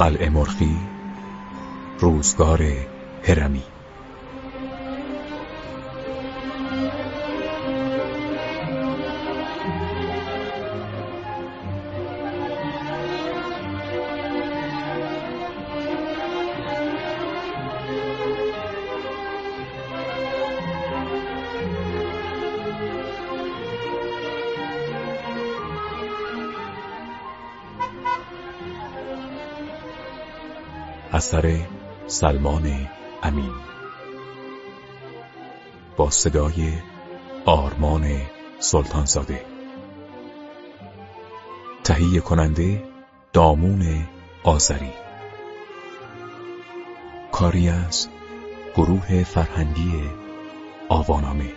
قلعه مرخی روزگار هرمی. اثر سلمان امین. با صدای آرمان سلطانزاده. تهیه کننده دامون آذری. کاری از گروه فرهنگی آوانامه.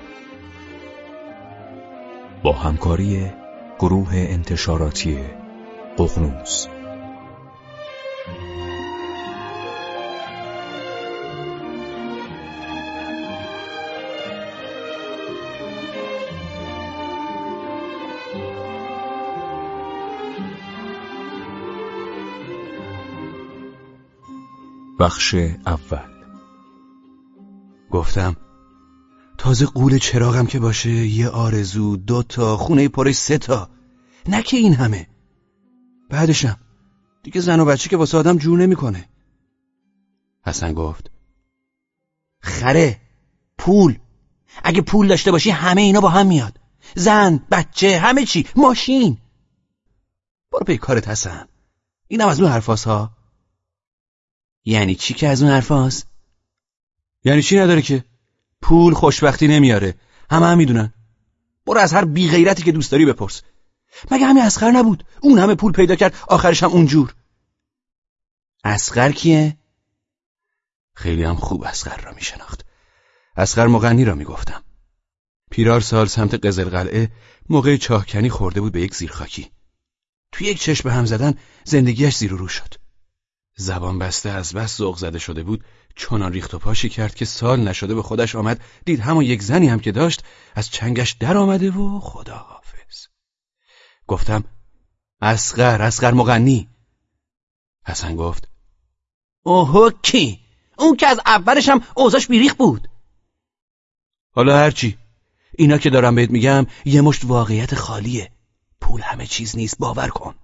با همکاری گروه انتشاراتی ققنوس. بخش اول. گفتم تازه قول چراغم که باشه یه آرزو دو تا خونه پرش سه تا. نه که این همه. بعدشم دیگه زن و بچه که واسه آدم جور نمی‌کنه. حسن گفت خره پول. اگه پول داشته باشی همه اینا با هم میاد. زن بچه همه چی. ماشین. برو پی کارت حسن. اینم از اون حرفاس ها. یعنی چی که از اون حرف یعنی چی نداره که؟ پول خوشبختی نمیاره. همه هم می‌دونن. برو از هر بی غیرتی که دوست داری بپرس. مگه همین اسخر نبود؟ اون همه پول پیدا کرد آخرش هم اونجور. اسخر کیه؟ خیلی هم خوب اسخر را میشناخت. اسخر مغنی را می‌گفتم. پیرار سال سمت قزل قلعه موقع چاهکنی خورده بود به یک زیرخاکی. تو یک چشم هم زدن زندگیش زیر و رو شد. زبان بسته از بس ذوق زده شده بود چنان ریخت و پاشی کرد که سال نشده به خودش آمد. دید همون یک زنی هم که داشت از چنگش در آمده و خدا حافظ گفتم اسقر اسقر مغنی. حسن گفت اوه کی؟ اون که از اولش هم اوزاش بیریخ بود. حالا هرچی اینا که دارم بهت میگم یه مشت واقعیت خالیه. پول همه چیز نیست باور کن.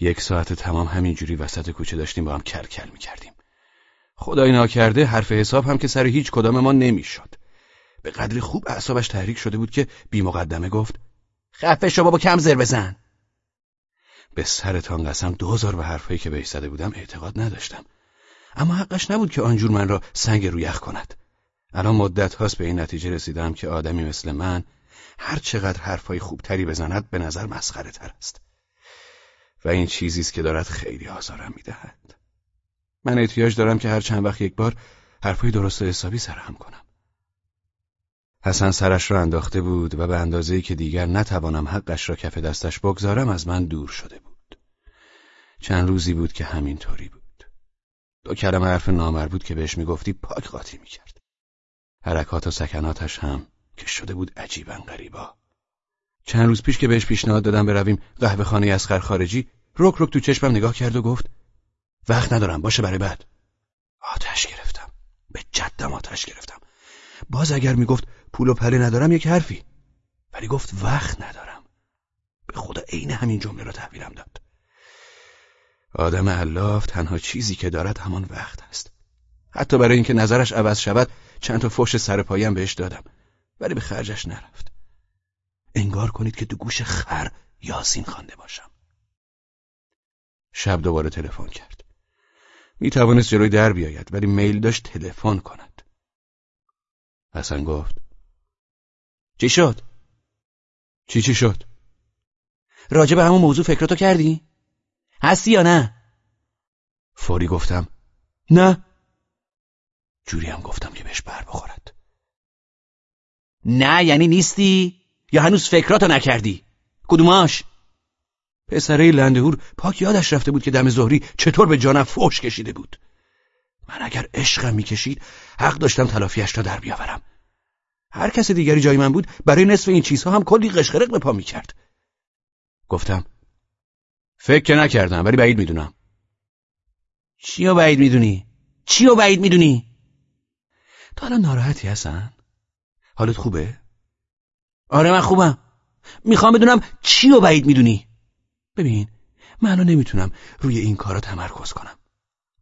یک ساعت تمام همینجوری وسط کوچه داشتیم با هم کلکل می‌کردیم. خدای ناکرده حرف حساب هم که سر هیچ کدام ما نمی‌شد. به قدری خوب اعصابش تحریک شده بود که بی مقدمه گفت خفه شو بابا کم زر بزن. به سرتان قسم دوزار به حرفایی که بهش زده بودم اعتقاد نداشتم. اما حقش نبود که آنجور من را سنگ رو یخ کند. الان مدت هاست به این نتیجه رسیدم که آدمی مثل من هر چقدر حرفای خوبتری بزند به نظر مسخره تر است. و این چیزی است که دارد خیلی آزارم می‌دهد. من احتیاج دارم که هر چند وقت یک بار حرفای درست و حسابی سرهم کنم. حسن سرش را انداخته بود و به اندازه‌ای که دیگر نتوانم حقش را کف دستش بگذارم از من دور شده بود. چند روزی بود که همین طوری بود. دو کلمه حرف بود که بهش می‌گفتی پاک قاطی می‌کرد. حرکات و سکناتش هم که شده بود عجیبا غریبا. چند روز پیش که بهش پیشنهاد دادم برویم قهوه خانه اسخر خارجی رک رک تو چشمم نگاه کرد و گفت وقت ندارم باشه برای بعد. آتش گرفتم به جدم آتش گرفتم. باز اگر می‌گفت پول و پله ندارم یک حرفی. ولی گفت وقت ندارم. به خدا عین همین جمله را تحویلم داد. آدم علاف تنها چیزی که دارد همان وقت است. حتی برای اینکه نظرش عوض شود چند تا فوش سر پایم بهش دادم. ولی به خرجش نرفت. انگار کنید که تو گوش خر یاسین خوانده باشم شب دوباره تلفن کرد می توانست جلوی در بیاید ولی میل داشت تلفن کند حسن گفت چی شد؟ چی چی شد؟ راجع به همون موضوع فکراتو کردی؟ هستی یا نه؟ فوری گفتم نه جوری هم گفتم که بهش بر بخورد نه یعنی نیستی؟ یا هنوز فکراتو نکردی کدوماش پسره لندهور پاک یادش رفته بود که دم ظهری چطور به جانم فوش کشیده بود من اگر عشقم می‌کشید حق داشتم تلافیش را در بیاورم هر کس دیگری جای من بود برای نصف این چیزها هم کلی قشقرق به پا می‌کرد گفتم فکر که نکردم ولی بعید می‌دونم چیو بعید می‌دونی؟ چیو بعید می‌دونی؟ تو الان ناراحتی هستن؟ حالت خوبه؟ آره من خوبم می‌خوام بدونم چیو بعید می‌دونی؟ ببین من الان نمی‌تونم روی این کارا تمرکز کنم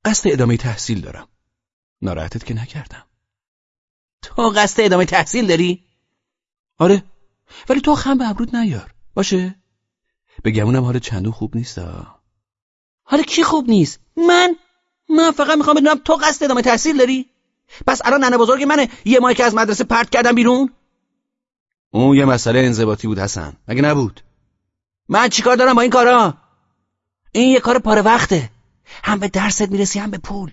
قصد ادامه تحصیل دارم ناراحتت که نکردم تو قصد ادامه تحصیل داری؟ آره ولی تو خم به ابرود نیار باشه؟ به گمونم حال چندون خوب نیست حالا کی خوب نیست؟ من؟ من فقط می‌خوام بدونم تو قصد ادامه تحصیل داری؟ پس الان ننه بزرگ منه یه ماه که از مدرسه پرت کردم بیرون؟ اون یه مسئله انضباطی بود حسن. مگه نبود؟ من چیکار دارم با این کارا؟ این یه کار پاره وقته. هم به درست می‌رسی هم به پول.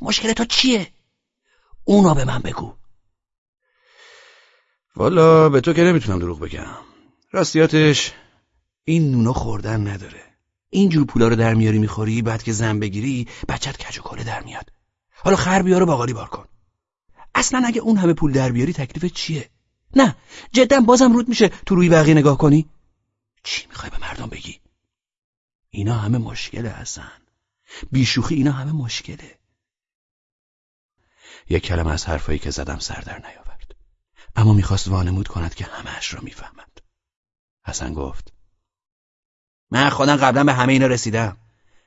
مشکل تو چیه؟ اونا به من بگو. والا به تو که نمی‌تونم دروغ بگم. راستیاتش این نونو خوردن نداره. اینجور پولا رو در میاری می‌خوری بعد که زن بگیری بچت کج و کله در میاد. حالا خر بیار و باقالی بار کن. اصلا اگه اون همه پول در بیاری تکلیف چیه؟ نه جدا بازم رود میشه تو روی بقیه نگاه کنی. چی می‌خوای به مردم بگی؟ اینا همه مشکله هستن. بیشوخی اینا همه مشکله. یک کلمه از حرفایی که زدم سر در نیاورد. اما می‌خواست وانمود کند که همهاش را می‌فهمد. حسن گفت من خودم قبلا به همه اینا رسیدم.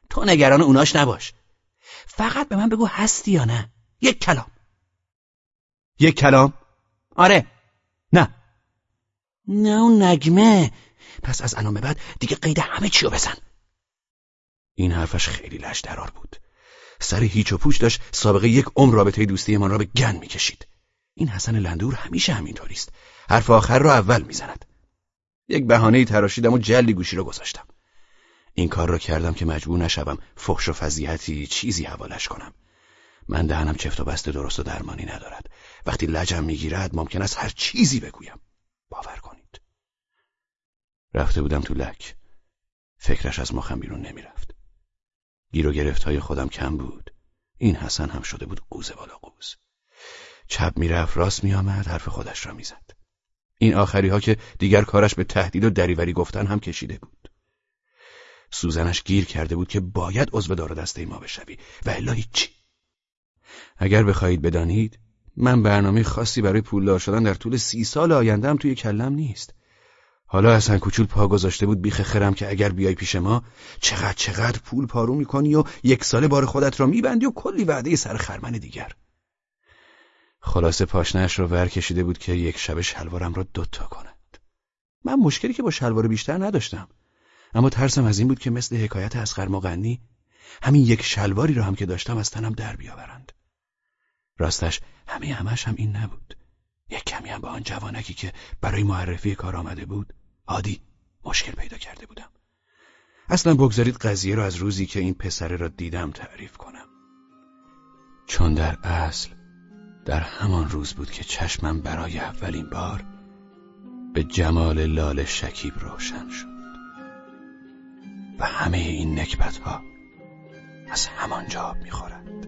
تو نگران اوناش نباش. فقط به من بگو هستی یا نه. یک کلام. یک کلام؟ آره. نه. نه اون نگمه پس از الان بعد دیگه قید همه چیو بزن. این حرفش خیلی لش درار بود. سر هیچ و پوچ داشت سابقه یک عمر رابطه دوستی من را به گن می‌کشید. این حسن لندور همیشه همینطوری است. حرف آخر را اول می‌زند. یک بهانه تراشیدم و جلی گوشی را گذاشتم. این کار را کردم که مجبور نشوم فحش و فضیحتی چیزی حوالش کنم. من دهنم چفت و بست درست و درمانی ندارد. وقتی لجم می‌گیرد ممکن است هر چیزی بگویم. باور کنید. رفته بودم تو لک. فکرش از مخم بیرون نمی‌رفت. گیر و گرفت های خودم کم بود. این حسن هم شده بود قوز بالا قوز. چپ می‌رفت راست میآمد حرف خودش را می‌زد. این آخری ها که دیگر کارش به تهدید و دریوری گفتن هم کشیده بود. سوزنش گیر کرده بود که باید عضو دار دسته ما بشوی و الا هیچی. اگر بخواهید بدانید من برنامه خاصی برای پولدار شدن در طول سی سال آیندهم توی کلم نیست. حالا اصلا کوچول پا گذاشته بود بیخ خرم که اگر بیای پیش ما چقدر چقدر پول پارو می‌کنی و یک سال بار خودت را میبندی و کلی وعده سر خرمن دیگر. خلاصه پاشنش رو ور کشیده بود که یک شب شلوارم را دوتا کند. من مشکلی که با شلوار بیشتر نداشتم. اما ترسم از این بود که مثل حکایت از مغنی همین یک شلواری را هم که داشتم از تنم در بیاورند. راستش همه همش هم این نبود. یک کمی هم با آن جوانکی که برای معرفی کار آمده بود عادی مشکل پیدا کرده بودم. اصلا بگذارید قضیه را از روزی که این پسره را دیدم تعریف کنم. چون در اصل در همان روز بود که چشمم برای اولین بار به جمال لال شکیب روشن شد. و همه این نکبت ها از همان جاب می‌خورد